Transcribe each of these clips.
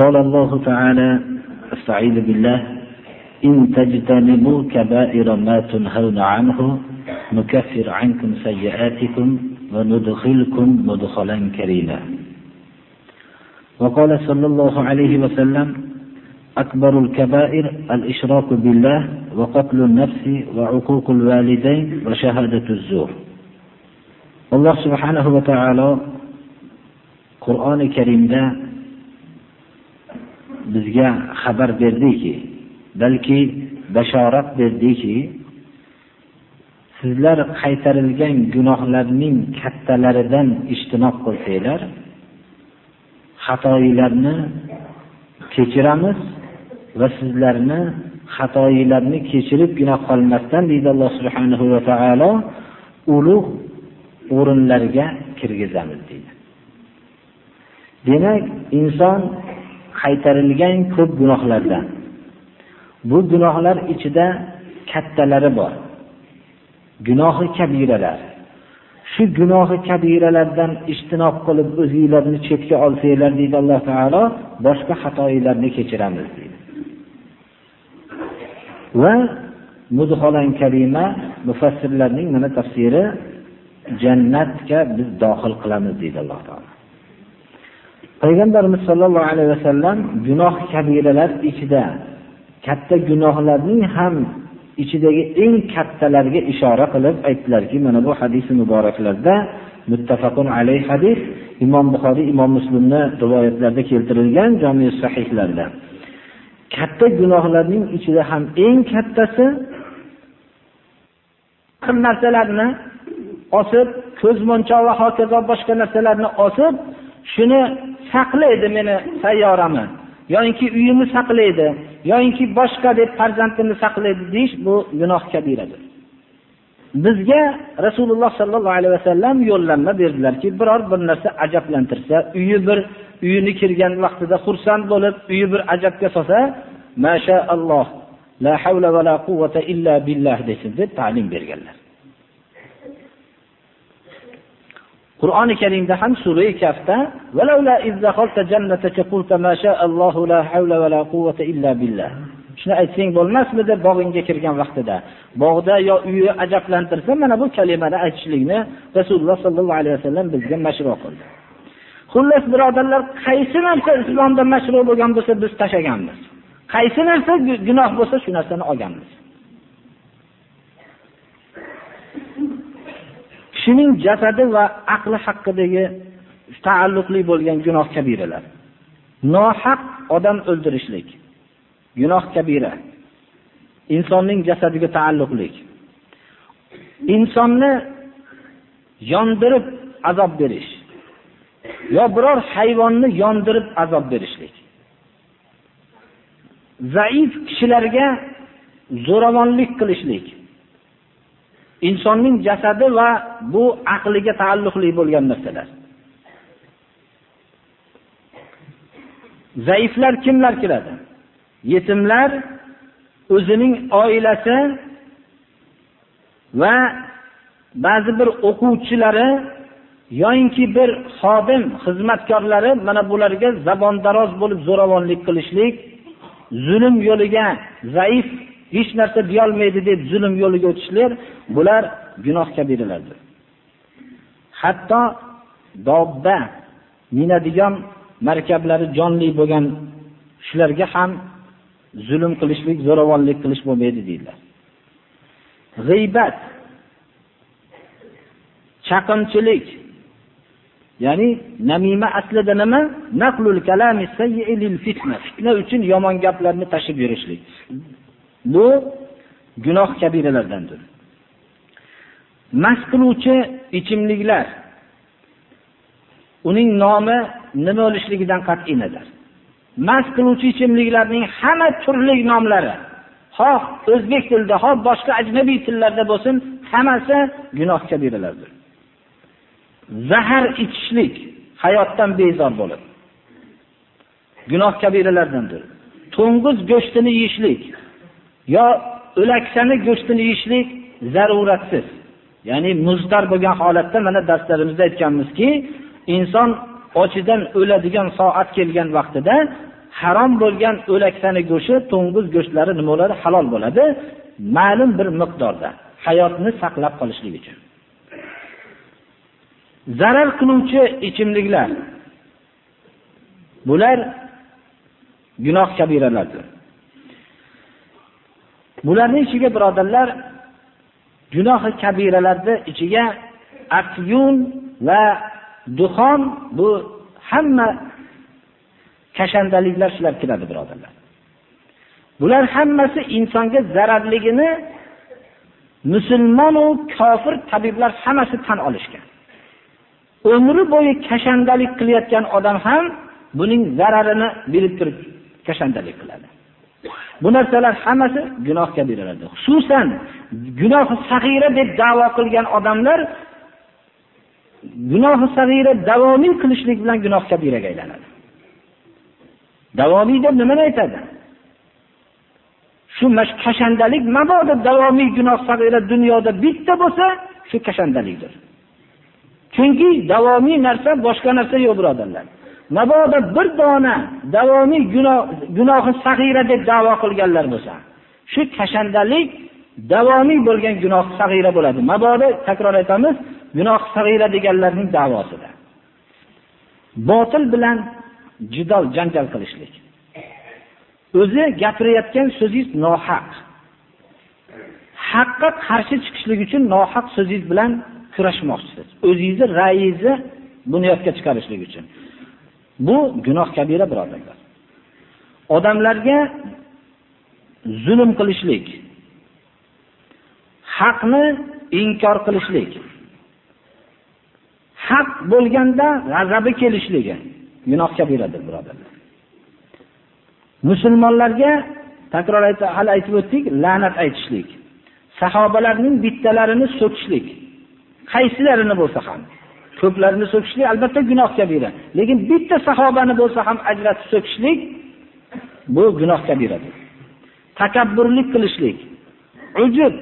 قال الله تعالى أستعيذ بالله. إن تجتنبوا كبائر ما تنهون عنه نكفر عنكم سيئاتكم وندخلكم مدخلا كريما. وقال صلى الله عليه وسلم أكبر الكبائر الإشراك بالله وقتل النفس وعقوق الوالدين وشهادة الزور. alloh subhanahu va taolo qur'oni karimda bizga xabar berdiki balki bashorat berdiki sizlar qaytarilgan gunohlarning kattalaridan ijtinob qilsanglar xatoinglarni kechiramiz va sizlarni xatoinglarni kechiribgina qolmasdan deydi alloh subhanahu va taolo ulug' o'rinlarga kirgizamiz deydi. Demak inson qaytarilgan ko'p gunohlardan. Bu gunohlar ichida kattalari bor. Gunohi kabiralar. Shu gunohi kabiralardan ijtinob qilib o'zingizlarni chetga olsanglar deydi alloh taolo boshqa xatoinglarni kechiramiz deydi. Va mudholan kalima mufassirlarning mana tafsiri jannatga biz dohil qilamiz deydi alloh taolo. Payg'ambarimiz sollallohu alayhi vasallam gunoh kabiralar ichida katta gunohlarning ham ichidagi eng kattalarga ishora qilib aytdilarki mana bu hadisi muboraklarda muttafaqun alayh hadis imom buxoriy imom muslimni rivoyatlarida keltirilgan jomi sahihlarda. Katta gunohlarning ichida ham eng kattasi narsalarni osib ko'zmonchoq va hokazo boshqa narsalarni osib shuni saqlaydi meni sayyorami yoinki uyimni saqlaydi yoinki boshqa deb farzandimni saqlaydi deyish bu gunoh kabiradir. Bizga rasululloh sollallohu alayhi vasallam yo'llanma berdilarki biror bir narsa ajablantirsa uyi bir uyini kirgan vaqtida xursand bo'lib uyi bir ajabga solsa mashaalloh la havla va la quvvata illa billah desin deb ta'lim berganlar. Qur'oni karimda ham sura kafda shuni aytsang bo'lmasmidi bog'ingga kirgan vaqtida? Bog'da yo uyi ajablantirsa mana bu kalimani aytishlikni rasululloh sollallohu alayhi vasallam bizga mashru qildi. Xullas birodarlar qaysi narsa islomda mashru bo'lgan bo'lsa biz tashaganmiz. qaysi narsa gunoh bo'lsa shu narsani olganmiz. Kishining jasadi va aqli haqidagi taalluqli bo'lgan gunoh kabiralar. Nohaq odam o'ldirishlik gunoh kabira insonning jasadiga taalluqli insonni yondirib azob berish yo biror hayvonni yondirib azob berishlik. Zaif kishilarga zo'ravonlik qilishlik. Insonning jasadi va bu aqliga taalluqli bo'lgan narsalar. Zaiflar kimlar kiradi yetimlar o'zining oilasi va ba'zi bir o'quvchilari yoyinki bir xodim xizmatkorlari mana bularga zabondaroz bo'lib zo'ravonlik qilishlik zulm yo'liga zaif hech narsa deyolmaydi deb zulm yo'liga o'tishlar bular gunoh kabiralardir hatto dobba minadigan markablari jonli bo'lgan shularga ham zulm qilishlik zo'ravonlik qilish bo'lmaydi deydilar. G'iybat chaqimchilik ya'ni namima aslida nima? Naqlul kalami fitna fitna uchun yomon gaplarni tashib yurishlik. Bu gunoh kabiralardandir. Mast qiluvchi ichimliklar uning nomi nima bo'lishligidan qat'iy nazar. Mast qiluvchi ichimliklarning hamma turli nomlari xoh o'zbek tilida xoh boshqa ajnabiy tillarda bo'lsin hammasi gunoh kabiralardir. Zahar ichishlik hayotdan bezor bo'lib gunoh kabiralardandir. To'ng'iz go'shtini yeyishlik yo o'laksani go'shtini yeyishlik zaruratsiz. Ya'ni muzdar bo'lgan holatda mana darslarimizda aytganmizki inson ochidan o'ladigan soat kelgan vaqtida harom bo'lgan o'laksani go'shti to'ng'iz go'shtlari nima bo'ladi halol bo'ladi? Ma'lum bir miqdorda hayotni saqlab qolishlik uchun. Zarar qiluvchi ichimliklar bular gunoh kabiralardir. Bularning ichiga birodarlar gunohi kabiralarni ichiga afyun va duxon bu hamma kashandaliklar shular kiradi birodarlar. Bular hammasi insonga zararligini musulmon va kofir tabiblar hammasi tan olishgan. Umri bo'yi kashandalik qilayotgan odam ham buning zararini bilib turib kashandalik qiladi. Bu narsalar hammasi gunoh kabiralardir xususan gunohi sag'ira deb davo qilgan odamlar gunohi sag'ira davomiy qilishlik bilan gunoh kabiraga aylanadi davomiy deb nimani aytadi? Shu kashandalik mabodo davomiy gunoh sag'ira dunyoda bitta bo'lsa shu kashandalikdir chunki davomiy narsa boshqa narsa yo'q birodarlar. Mabodo bir dona davomiy gunohi sag'ira deb davo qilganlar bo'lsa shu kashandalik davomiy bo'lgan gunoh sag'ira bo'ladi. Mabodo takror aytamiz gunoh sag'ira deganlarning davosida. Botil bilan jidol janjal qilishlik. O'zi gapirayotgan so'zingiz nohaq. Haqqa qarshi chiqishlik uchun nohaq so'zingiz bilan kurashmoqchisiz. O'zingizni ra'yingizni bunyodga chiqarishlik uchun. Bu gunoh kabira birodarlar. Odamlarga zulm qilishlik haqni inkor qilishlik haq bo'lganda g'azabi kelishligi gunoh kabiradir birodarlar. Musulmonlarga takror hali aytib o'tdik la'nat aytishlik sahobalarning bittalarini so'kishlik qaysilarini bo'lsa ham ko'plarini so'kishlik albatta gunoh kabira lekin bitta sahobani bo'lsa ham ajratib so'kishlik bu gunoh kabiradir takabburlik qilishlik ujub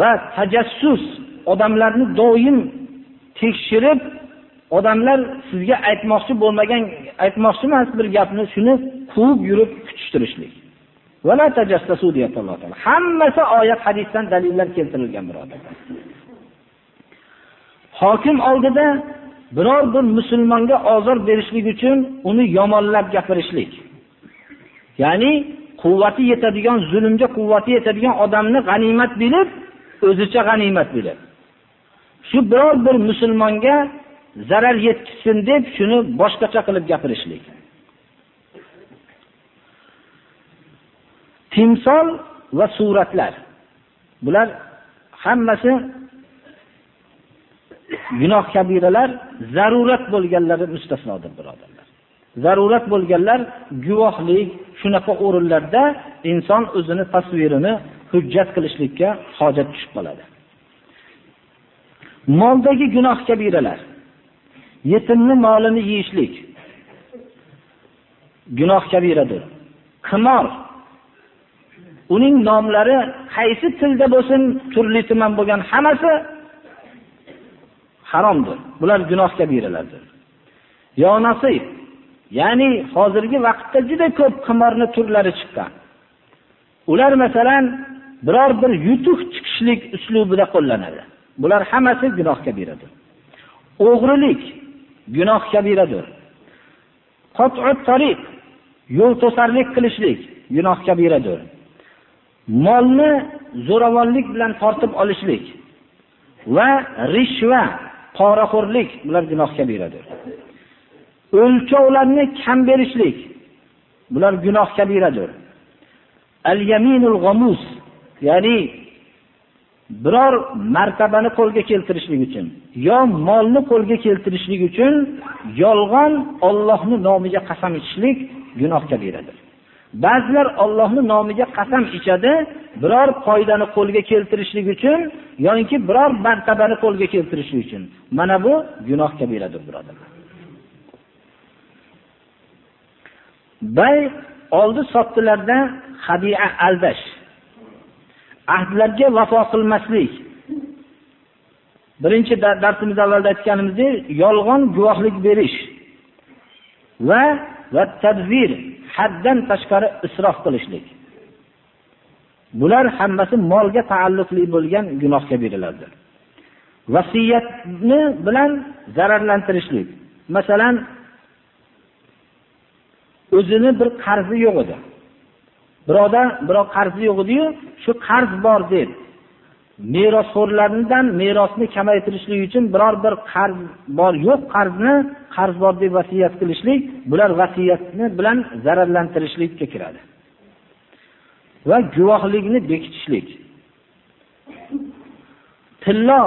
va tajassus odamlarni doim tekshirib odamlar sizga aytmoqchi bo'lmagan aytmoqchi emas bir gapni shuni quvib yurib kutishtirishlik. Hammasi oyat hadisdan dalillar keltirilgan birodarlar. Hokim oldida biror bir musulmonga ozor berishlik uchun uni yomonlab gapirishlik. Ya'ni quvvati yetadigan zulmga quvvati yetadigan odamni g'animat bilib o'zicha g'animat bilib. Shu biror bir musulmonga zarar yetkazsin deb shuni boshqacha qilib gapirishlik. Timsol va suratlar. Bular hammasi gunoh kabiralar zarurat bo'lganlari mustasnodir birodarlar. Zarurat bo'lganlar guvohlik shunaqa o'rinlarda inson o'zini tasvirini hujjat qilishlikka hojat tushib qoladi. Moldagi gunoh kabiralar yetimni molini yeyishlik gunoh kabiradir. Qimor uning nomlari qaysi tilda bo'lsin turli tuman bo'lgan hammasi haromdir. Bular gunoh kabiralardir yo nasib ya'ni hozirgi vaqtda juda ko'p qimorni turlari chiqqan. Ular masalan biror bir yutuq chiqishlik uslubida qo'llanadi. Bular hammasi gunoh kabiradir o'g'rilik gunoh kabiradir tariq yo'l to'sarlik qilishlik gunoh kabiradir molni zo'ravonlik bilan tortib olishlik va rishva poraxo'rlik bular gunoh kabiradir o'lchovlarni kam berishlik bular gunoh kabiradir al yaminul g'amus ya'ni biror martabani qo'lga keltirishlik uchun yo molni qo'lga keltirishlik uchun yolg'on Allohning nomiga qasam ichishlik gunoh kabiradir. Ba'zilar Allohning nomiga qasam ichadi, biror foydani qo'lga keltirishlik uchun yoki biror martabani qo'lga keltirishlik uchun. Mana bu gunoh kabiradir, birodarlar. Bay oldi sotdilarda hadiya aldash. Ahdlarga vafo qilmaslik. Birinchi darsimiz avvalda aytganimizdek, yolg'on guvohlik berish va va tadbir haddan tashqari isrof qilishlik. Bular hammasi molga taalluqli bo'lgan gunohga beriladi. Vasiyatni bilan zararlantirishlik. Masalan, o'zini bir qarzi yo'q edi. biroq biror qarzi yo'q edi-yu, shu qarz bor deb merosxo'rlardan merosni kamaytirishlik uchun biror bir qarz bor yo'q qarzni qarz bor deb vasiyat qilishlik bular vasiyatni bilan zararlantirishlikka kiradi. Va guvohlikni bekitishlik. Tillo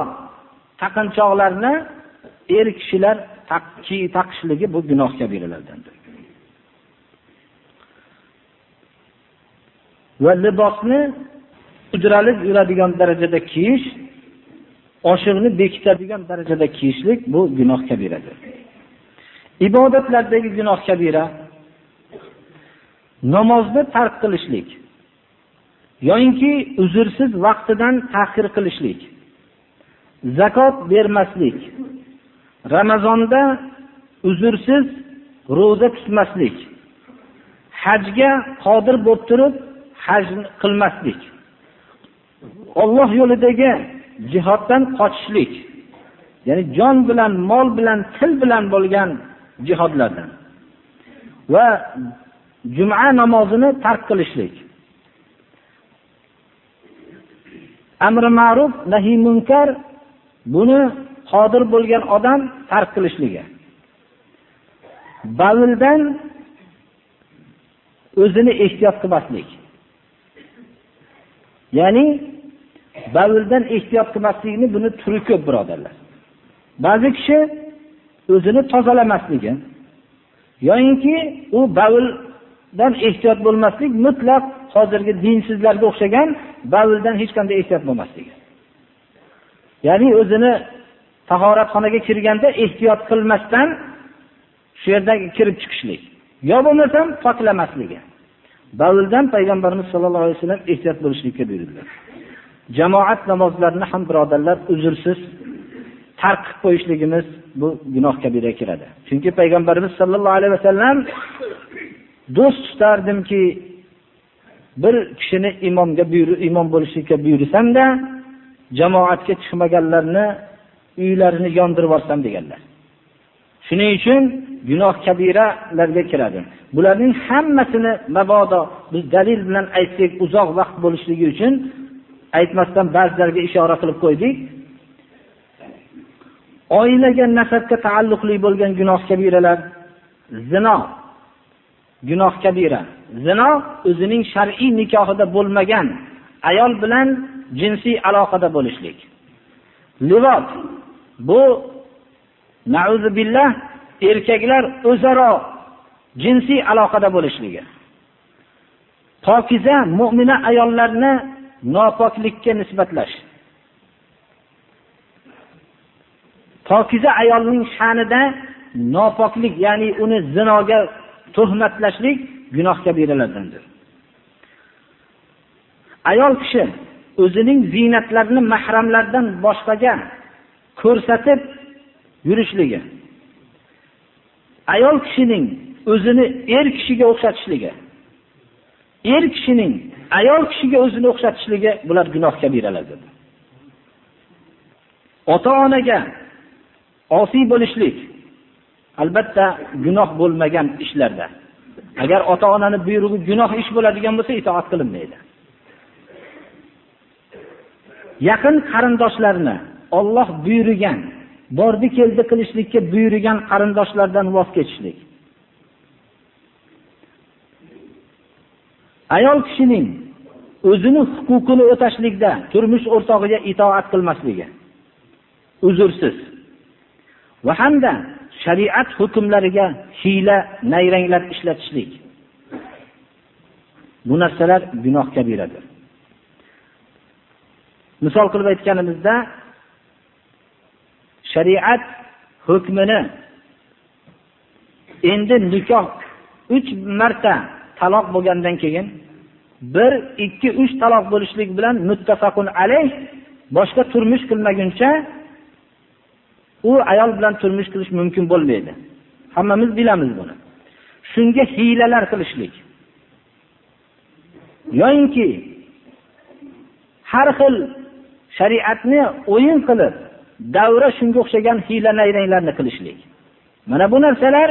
taqinchoqlarni er kishilar taqishligi bu gunoh kabiralardandir va libosni ujralib yuradigan darajada kiyish oshiqni bekitadigan darajada kiyishlik bu gunoh kabiradir. Ibodatlardagi gunoh kabira namozni tark qilishlik yoyinki uzrsiz vaqtidan tahir qilishlik zakot bermaslik ramazonda uzrsiz ro'za tutmaslik hajga qodir bo'lib turib haj qilmaslik. Alloh yo'lidagi jihoddan qochishlik ya'ni jon bilan mol bilan til bilan bo'lgan jihodlardan va juma namozini tark qilishlik. Amri ma'ruf nahi munkar buni qodir bo'lgan odam tark qilishligi. Bavildan o'zini ehtiyot qilmaslik ya'ni bavldan ehtiyot qilmaslikni buni turi ko'p birodarlar. Ba'zi kishi o'zini tozalamasligi yoyinki u bavldan ehtiyot bo'lmaslik mutlaq hozirgi dinsizlarga o'xshagan bavldan hech qanday ehtiyot bo'lmasligi. Ya'ni o'zini tahoratxonaga kirganda ehtiyot qilmasdan shu yerda kirib chiqishlik. Yo bo'lmasam poklamasligi bavldan payg'ambarimiz sollallohu alayhi vasallam ehtiyot bo'lishlikka buyurdilar. Jamoat namozlarini ham birodarlar uzrsiz tark qilib qo'yishligimiz bu gunoh kabiraga kiradi. Chunki payg'ambarimiz sollallohu alayhi vasallam do'st tutardimki bir kishini imomga imom bo'lishlikka buyursamda jamoatga chiqmaganlarni uylarini yondirib yuborsam deganlar. Shuning uchun gunoh kabiralarga kiradi. Bularning hammasini mabodo biz dalil bilan aytsak uzoq vaqt bo'lishligi uchun aytmasdan ba'zilarga ishora qilib qo'ydik. Oilaga nasabga taalluqli bo'lgan gunoh kabiralar zino. Gunoh kabira. Zino o'zining shar'iy nikohida bo'lmagan ayol bilan jinsiy aloqada bo'lishlik. Livot bu billah erkaklar o'zaro jinsiy aloqada bo'lishligi. Pokiza mo'mina ayollarni nopoklikka nisbatlash. Pokiza ayolning sha'nida nopoklik ya'ni uni zinoga tuhmatlashlik gunoh kabiralardandir ayol kishi o'zining ziynatlarini mahramlardan boshqaga ko'rsatib yurishligi ayol kishining o'zini er kishiga o'xshatishligi er kishining ayol kishiga o'zini o'xshatishligi bular gunoh dedi. ota onaga osiy bo'lishlik albatta gunoh bo'lmagan ishlarda. Agar ota onani buyrug'i gunoh ish bo'ladigan bo'lsa itoat qilinmaydi. Yaqin qarindoshlarni Alloh buyurgan bordi keldi qilishlikka buyurgan qarindoshlardan voz kechishlik. Ayol kishining o'zini huquqini o'tashlikda turmush o'rtog'iga itoat qilmasligi. Uzursiz va hamda shariat hukmlariga hiyla nayranglar ishlatishlik. Bu narsalar gunoh kabiradir. Misol qilib aytganimizda shariat hukmini endi nikoh uch marta taloq bo'lgandan keyin bir ikki uch taloq bo'lishlik bilan muttafaqun alayh boshqa turmush qilmaguncha u ayol bilan turmush qilish mumkin bo'lmaydi. Hammamiz bilamiz buni. Shunga hiylalar qilishlik. Yoyinki har xil shariatni o'yin qilib davra shunga o'xshagan hiyla nayranglarni qilishlik. Mana bu narsalar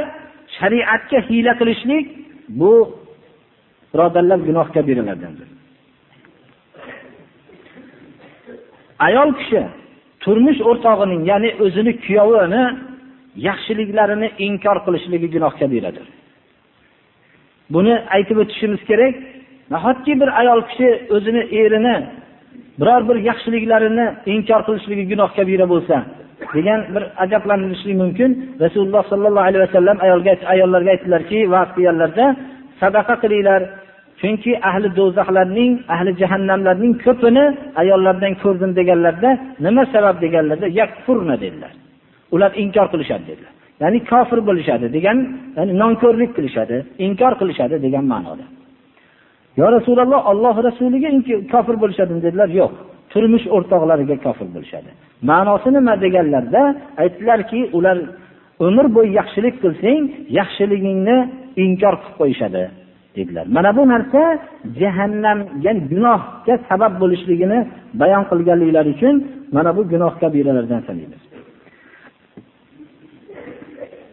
shariatga hiyla qilishlik bu birodarlar gunoh kabiralardandir ayol kishi turmush o'rtog'ining ya'ni o'zini kuyovini yaxshiliklarini inkor qilishligi gunoh kabiradir buni aytib o'tishimiz kerak. Nahotki bir ayol kishi o'zini erini biror bir yaxshiliklarini inkor qilishligi gunoh kabira bo'lsa degan bir ajablanishlik mumkin. Rasululloh sollallohu alayhi vasallam ayolga ayollarga aytdilarki vaqt qilganlarda sadaqa qilinglar chunki ahli do'zaxlarning ahli jahannamlarning ko'pini ayollardan ko'rdim deganlarda nima sabab deganlarda yakfurna dedilar. Ular inkor qilishadi dedilar. Ya'ni kofir bo'lishadi degan ya'ni nonko'rlik qilishadi inkor qilishadi degan ma'noda. Yo rasululloh olloh rasuliga kofir bo'lishadimi dedilar? Yo'q. Turmush o'rtoqlariga kofir bo'lishadi. Ma'nosi nima deganlarda aytdilarki ular umr bo'yi yaxshilik qilsang yaxshiligingni inkor qilib qo'yishadi. Dedilar mana bu narsa jahannamga gunohga sabab bo'lishligini bayon qilganliklari uchun mana bu gunoh kabiralardan sanaymiz.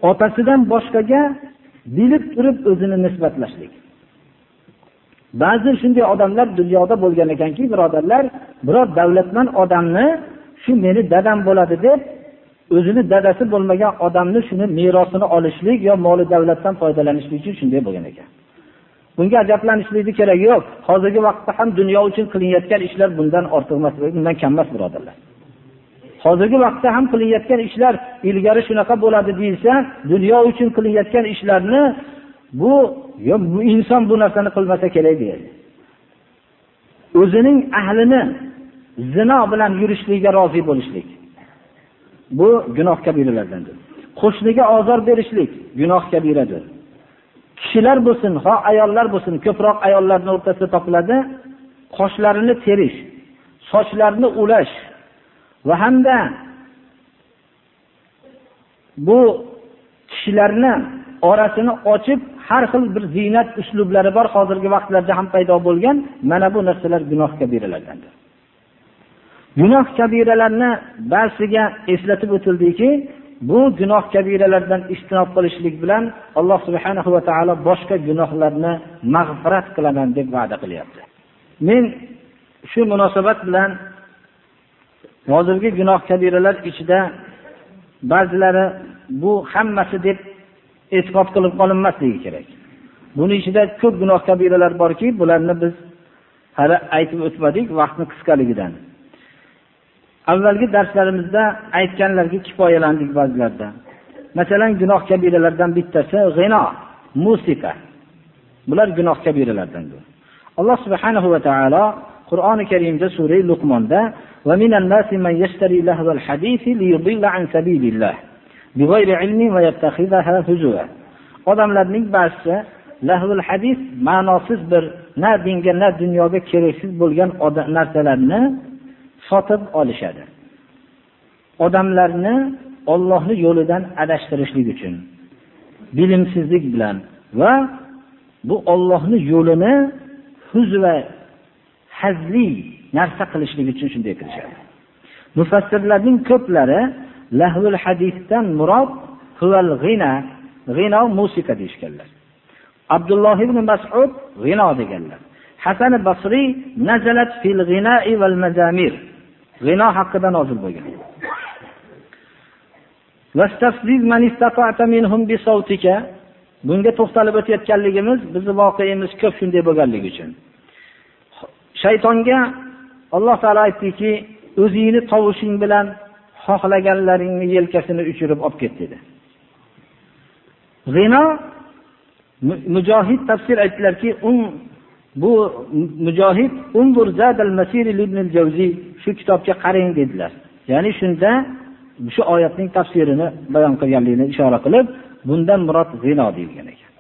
Otasidan boshqaga bilib turib o'zini nisbatlashlik. Ba'zi shunday odamlar dunyoda bo'lgan ekanki birodarlar biror davlatman odamni shu meni dadam bo'ladi deb o'zini dadasi bo'lmagan odamni shuni merosini olishlik yo moli davlatdan foydalanishlik uchun shunday bo'lgan ekan. Bunga ajablanishlikni keragi yo'q. Hozirgi vaqtda ham dunyo uchun qilinayotgan ishlar bundan ortiq emas bundan kam emas birodarlar. Hozirgi vaqtda ham qilinayotgan ishlar ilgari shunaqa bo'ladi deyilsa dunyo uchun qilinayotgan ishlarni bu bu inson bu narsani qilmasa kerak deydi. O'zining ahlini zino bilan yurishlikka rozi bo'lishlik. Bu gunoh kabiralardandir. Qo'shniga ozor berishlik gunoh kabiradir. Kishilar bo'lsin ho ayollar bo'lsin ko'proq ayollarni o'rtasida topiladi qoshlarini terish sochlarni ulash va hamda bu kishilarni orasini ochib har xil bir ziynat uslublari bor hozirgi vaqtlarda ham paydo bo'lgan mana bu narsalar gunoh kabiralardandir gunoh kabiralarni ba'ziga eslatib o'tildiki bu gunoh kabiralardan istinob qilishlik bilan alloh subhana va taolo boshqa gunohlarni mag'firat qilaman deb va'da qilyapti. Men shu munosabat bilan hozirgi gunoh kabiralar ichida ba'zilari bu hammasi deb e'tiqod qilib qolinmasligi kerak. Buni ichida ko'p gunoh kabiralar borki bularni biz hali aytib o'tmadik vaqtni qisqaligidan. avvalgi darslarimizda aytganlarga kifoyalandik ba'zilarda masalan gunoh kabiralardan bittasi g'ino musiqa bular gunoh kabiralardandir alloh subhanahu va taolo qur'oni karimda sura luqmonda ومن الناس من يشتري لهو الحديث ليضل عن سبيل الله بغير علم ويتخذها هزوا odamlarning ba'zisi lahvul hadis ma'nosiz bir na dinga na dunyoga keraksiz bo'lgan narsalarni sotib olishadi. Odamlarni ollohni yo'lidan adashtirishlik uchun bilimsizlik bilan va bu ollohni yo'lini huz va hazli narsa qilishlik uchun shunday qilishadi. Mufassirlarning ko'plari lahvul hadisdan murod g'ina g'ino musiqa deyishganlar. Abdulloh ibn masud g'ino deganlar. Hasan basriy nazalat fil g'inai val mazamir. G'ino haqida nozil bo'lgan. Bunga to'xtalib o'tayotganligimiz bizni voqeimiz ko'p shunday bo'lganligi uchun. Shaytonga alloh taolo aytdiki o'zingni tovushing bilan xohlaganlaringni yelkasini uchirib olib ket dedi. G'ino mujohid tafsir aytdilarki bu mujohid shu kitobga qarang dedilar. Ya'ni shunda shu oyatning tafsirini bayon qilganligini ishora qilib bundan murod g'ino deyilgan ekan.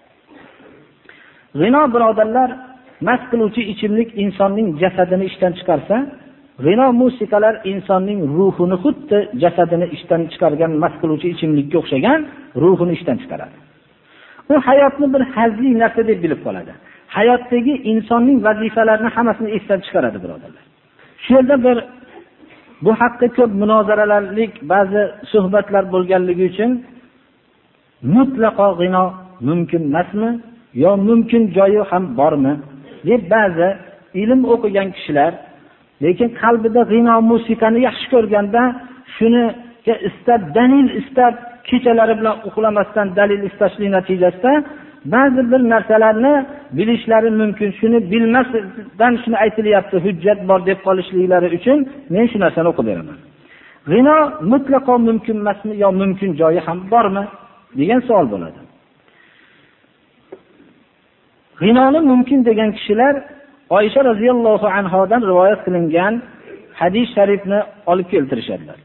G'ino birodarlar mast qiluvchi ichimlik insonning jasadini ishdan chiqarsa g'ino musiqalar insonning ruhini xuddi jasadini ishdan chiqargan mast qiluvchi ichimlikka o'xshagan ruhini ishdan chiqaradi. U hayotni bir hazli narsa deb bilib qoladi. Hayotdagi insonning vazifalarini hammasini eslab chiqaradi birodarlar. Shu yerda bir bu haqda ko'p munozaralarlik ba'zi suhbatlar bo'lganligi uchun mutlaqo g'ino mumkin emasmi yo mumkin joyi ham bormi? deb ba'zi ilm o'qigan kishilar lekin qalbida g'ino musiqani yaxshi ko'rganda shuniga istab dalil istab kechalari bilan uxlamasdan dalil istashlik natijasida ba'zi bir narsalarni bilishlari mumkin shuni bilmasdan shuni aytilyapti hujjat bor deb qolishliklari uchun men shu narsani o'qib beraman g'ino mutlaqo mumkin emasmi yo mumkin joyi ham bormi degan savol bo'ladi g'inoni mumkin degan kishilar oysha roziyallohu anhodan rivoyat qilingan hadis sharifni olib keltirishadilar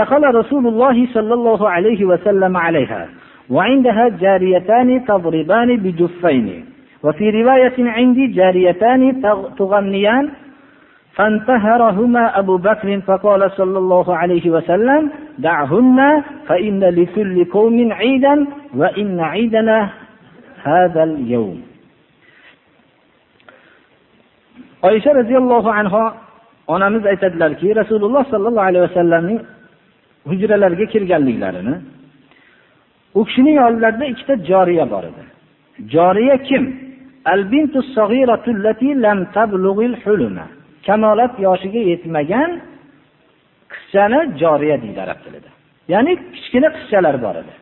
دخل رسول الله صلى الله عليه وسلم عليها وعندها جاريتان تضربان بدفين وفي رواية عندي جاريتان تغنيان فانتهرهما أبو بكر فقال صلى الله عليه وسلم دعهن فإن لكل قوم عيدا وإن عيدنا هذا اليوم. oysha roziyallohu anhu onamiz aytadilarki rasululloh sollallohu alayhi vasallamning hujralariga kirganliklarini u kishining oldilarida ikkita joriya bor edi. Joriya kim? Kamolat yoshiga yetmagan qizchani joriya deydi arab tilida. Ya'ni kichkina qizchalar bor edi.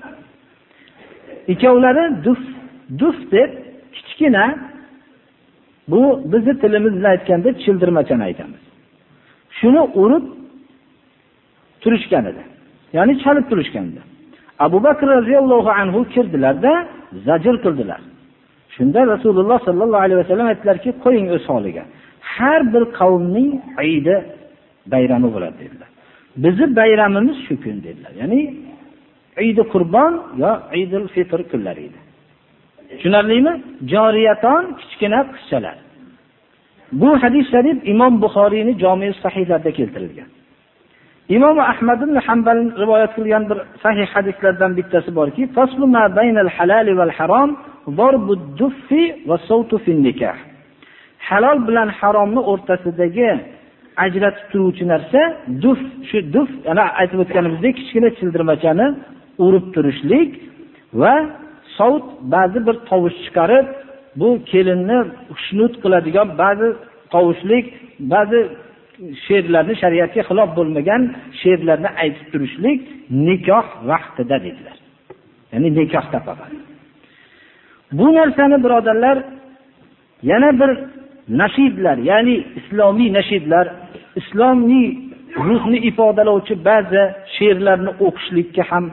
Ikkovlari duf duf deb kichkina bu bizni tilimiz bilan aytganda childirmachani aytamiz. Shuni urib turishgan edi. Ya'ni chalib turishgan edi. Abu bakr roziyallohu anhu kirdilarda zajr qildilar. Shunda rasululloh sollallohu alayhi vasallam aytdilarki qo'ying o'z holiga. Har bir qavmning idi bayrami bo'ladi dedilar. Bizni bayramimiz shu kun dedilar. Ya'ni idi qurbon yo idil fitr kunlari edi. Tushunarlimi? Joriyaton kichkina qizchalar. Bu hadis sharif imom buxoriyni jomi sahihlarida keltirilgan. Imom ahmad ibn hambal rivoyat qilgan bir sahih hadislardan bittasi borki halol bilan haromni o'rtasidagi ajratib turuvchi narsa duf shu duf yana aytib o'tganimizdek kichkina childirmachani urib turishlik va sovut ba'zi bir tovush chiqarib bu kelinni xushnud qiladigan ba'zi tovushlik ba'zi she'rlarni shariatga xilof bo'lmagan she'rlarni aytib turishlik nikoh vaqtida dedilar. Ya'ni nikohda faqat bu narsani birodarlar yana bir nashidlar ya'ni islomiy nashidlar islomiy ruhni ifodalovchi ba'zi she'rlarni o'qishlikka ham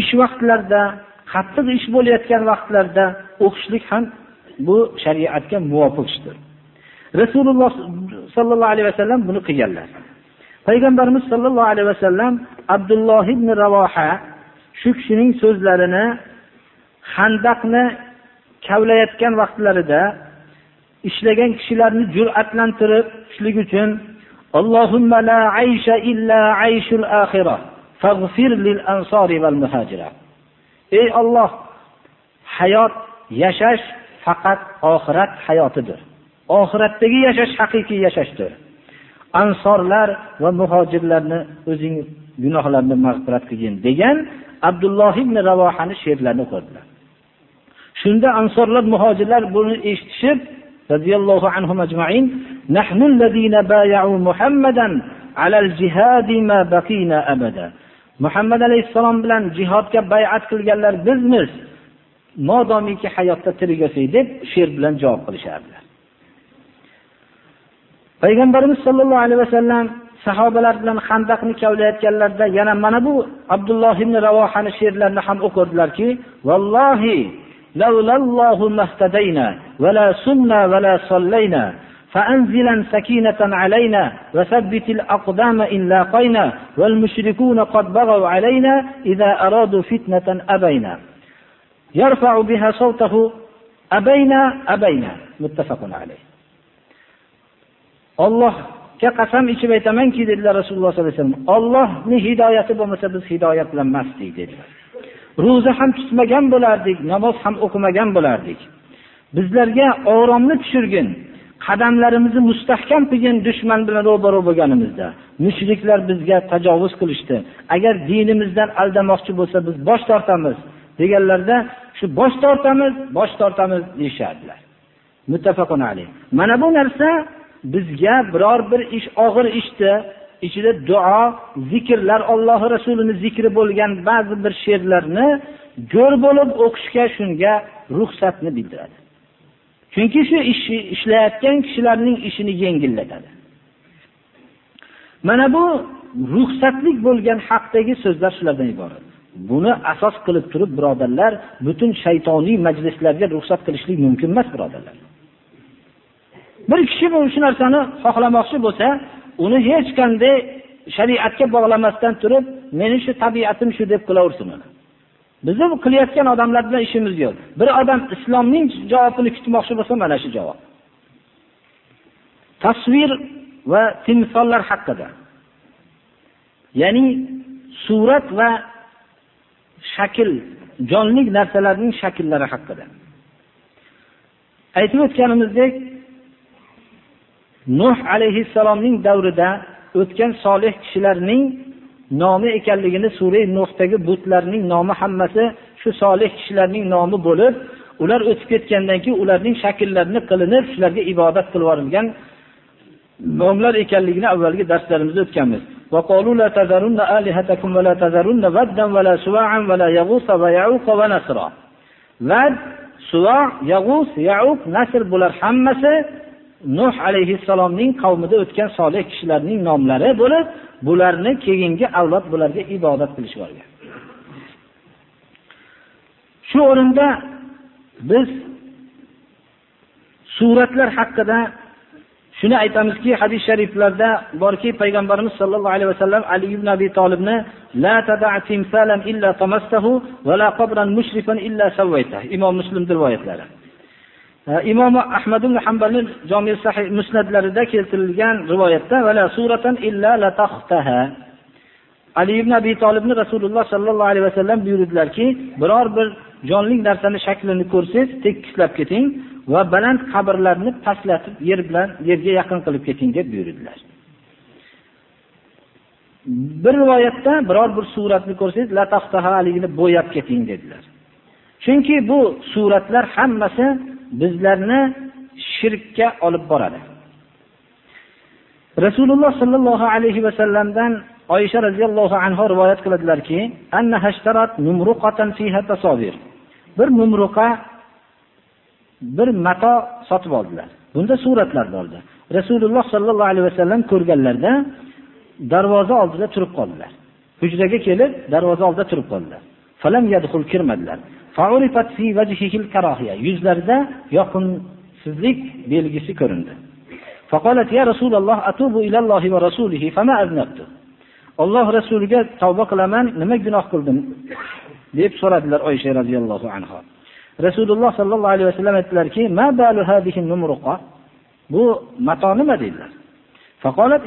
ish vaqtlarida qattiq ish bo'layotgan vaqtlarda o'qishlik ham bu shariatga muvofiq ishdir rasululloh sollallohu alayhi vasallam buni qilganlar. Payg'ambarimiz sollallohu alayhi vasallam abdulloh ibn ravoha shu kishining so'zlarini handaqni kavlayotgan vaqtlarida ishlagan kishilarni jur'atlantirib tushlik uchun Allohumma la aysha illa ayshul axira faghfir lil ansori val muhajira. Ey Alloh hayot yashash faqat oxirat hayotidir. oxiratdagi yashash haqiqiy yashashdir. Ansorlar va muhojirlarni o'zing gunohlarni mag'firat qilgin degan abdulloh ibn ravohani she'rlarini o'qidilar shunda ansorlar muhojirlar buni eshitishib roziyallohu anhu ajmain nahnu allazina bayau muhammadan alal jihadi ma baqina abada. Muhammad alayhissalom bilan jihodga bay'at qilganlar bizmiz. Modomiki hayotda tirik o'lsak deb she'r bilan javob qilishardilar. Payg'ambarimiz sollallohu alayhi vasallam sahobalar bilan handaqni kavlayotganlarida yana mana bu abdulloh ibn ravohani she'rlarini ham o'qirdilarki vallohi لولا سكينة علينا وثبت الأقدام إن لاقينا والمشركون قد بغوا علينا إذا أرادوا فتنة أبينا يرفع بها صوته أبينا أبينا متفق عليه allohga qasam ichib aytamanki dedilar rasululloh sollallohu alayhi vasallam ollohni hidoyati bo'lmasa biz hidoyat hidoyatlanmasdik dedilar. Ro'za ham tutmagan bo'lardik namoz ham o'qimagan bo'lardik. Bizlarga oromni tushirgin qadamlarimizni mustahkam qilgin dushman bilan ro'baro bo'lganimizda. Mushriklar bizga tajovuz qilishdi. Agar dinimizdan aldamoqchi bo'lsa biz bosh tortamiz deganlarda shu bosh tortamiz bosh tortamiz deyishardilar. Muttafaqun alayh. Mana bu narsa bizga biror bir ish og'ir ishni ichida duo zikrlar Alloh rasulini zikri bo'lgan ba'zi bir she'rlarni jo'r bo'lib o'qishga shunga ruxsatni bildiradi. Chunki shu ishni ishlayotgan kishilarning ishini yengillatadi. Mana bu ruxsatlik bo'lgan haqdagi so'zlar shulardan iborat. Buni asos qilib turib birodarlar butun shaytoniy majlislarga ruxsat qilishlik mumkin emas birodarlar. Bir kishi shu narsani xohlamoqchi bo'lsa uni hech qanday shariatga bog'lamasdan turib meni shu tabiatim shu deb qilaversin uni. Bizni qilayotgan odamlar bilan ishimiz yo'q. Bir odam islomning javobini kutmoqchi bo'lsa mana shu javob. Tasvir va timsollar haqida. Ya'ni surat va shakl jonli narsalarning shakllari haqida. Aytib o'tganimizdek nuh alayhissalomning davrida o'tgan solih kishilarning nomi ekanligini sura nuhdagi butlarning nomi hammasi shu solih kishilarning nomi bo'lib ular o'tib ketgandan keyin ularning shakllarini qilinib shularga ibodat qilib yuborilgan nomlar ekanligini avvalgi darslarimizda o'tganmiz وقالوا لا تذرن آلهتكم ولا تذرن ودا ولا سواعا ولا يغوث ويعوق ونسرا vad suvo yag'us yauq nasr bular hammasi nuh alayhissalomning qavmida o'tgan solih kishilarning nomlari bo'lib bularni keyingi avlod bularga ibodat qilishib yuborgan shu o'rinda biz suratlar haqida shuni aytamizki hadis shariflarda borki payg'ambarimiz sollallohu alayhi vasallam ali ibn abi tolibni la illa va la qabran mushrifan illa imom muslim rivoyatlari. Imom ahmad ibn hambalni jomi sahih musnadlarida keltirilgan rivoyatda vala suratan illa latahtaha ali ibn abi tolibni rasululloh sollallohu alayhi vasallam buyurdilarki biror bir jonli narsani shaklini ko'rsangiz tekislab keting va baland qabrlarni pastlatib yer bilan yerga yaqin qilib keting deb buyurdilar. Bir rivoyatda biror bir suratni ko'rsangiz latahtahaligini bo'yab keting dedilar. Chunki bu suratlar hammasi bizlarni shirkka olib boradi. Rasululloh sollallohu alayhi vasallamdan oysha roziyallohu anhu rivoyat qiladilarki bir mumruqa bir mato sotib oldilar. Bunda suratlar bor edi rasululloh sollallohu alayhi vasallam ko'rganlarida darvoza oldida turib qoldilar. Hujraga kelib darvoza oldida turib qoldilar. Kirmadilar. Yuzlarida yoqimsizlik belgisi ko'rindi. Faqalat ya Rasululloh atubu aznabtu. Alloh rasuliga tavba qilaman, nima gunoh qildim? deb so'radilar Oysha radhiyallohu anha. Rasululloh sallallohu alayhi vasallam aytdilarki, "Ma numruqa?" Bu mato nima dedilar? Faqalat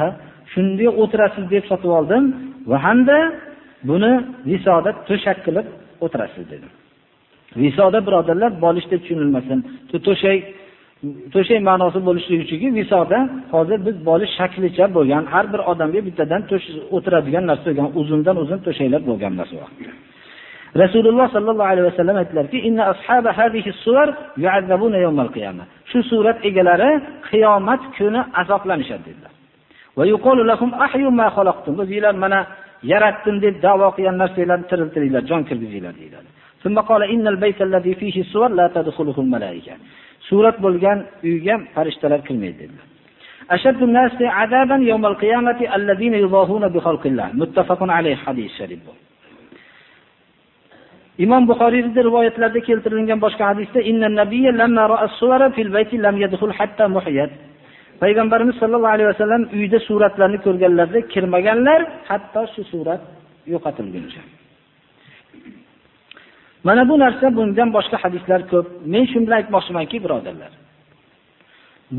va. Shunday o'tirasiz deb sotib oldim va hamda buni visoda to'shak qilib o'tirasiz dedim visoda birodarlar bolish deb tushunilmasin. To'shak to'shak ma'nosi bo'lishligi uchunki visoda hozir biz bolish shaklicha bo'lgan har bir odamga bittadan o'tiradigan narsa bo'lgan uzundan uzun to'shaklar bo'lgan narsa rasululloh sollallohu alayhi vasallam aytdilarki shu surat egalari qiyomat kuni azoblanishadi dedilar. O'zinglar mana yaratdim deb davo qilgan narsalarni tiriltiringlar jon kirgizinglar deyiladi surat bo'lgan uyga farishtalar kirmaydi dedilar أشد الناس عذابا يوم القيامة الذين يضاهون بخلق الله متفق عليه حديث شريف imom buxoriyda rivoyatlarda keltirilgan boshqa hadisda Payg'ambarimiz sollallohu alayhi vasallam uyda suratlarni ko'rganlarida kirmaganlar hatto shu surat yo'qotilguncha. Mana bu narsa bundan boshqa hadislar ko'p. Men shu bilan aytmoqchimanki birodarlar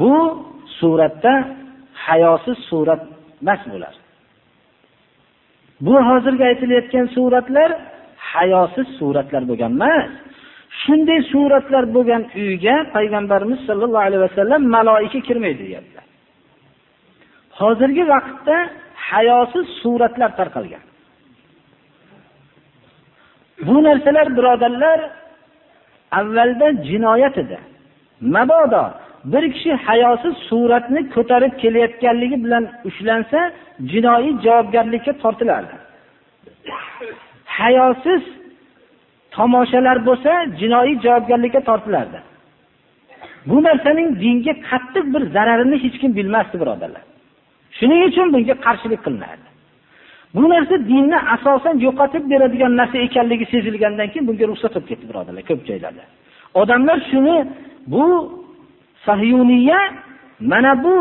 bu suratda hayosiz surat emas bular. Bu hozirgi aytilayotgan suratlar hayosiz suratlar bo'lgan emas. Shunday suratlar bo'lgan uyga payg'ambarimiz sollallohu alayhi vasallam maloika kirmaydi deyaptilar hozirgi vaqtda hayosiz suratlar tarqalgan. Bu narsalar birodarlar avvalda jinoyat edi. Mabodo bir kishi hayosiz suratni ko'tarib kelayotganligi bilan ushlansa jinoiy javobgarlikka tortilardi. Hayosiz tomoshalar bo'lsa jinoiy javobgarlikka tortilardi. Bu narsaning dinga qattiq bir zararini hech kim bilmasdi birodarlar. Shuning uchun bunga qarshilik qilinardi. Bu narsa dinni asosan yo'qotib beradigan narsa ekanligi sezilgandan keyin bunga ruxsat bo'lib ketdi birodarlar ko'p joylarda. Odamlar shuni bu sahiyuniya mana bu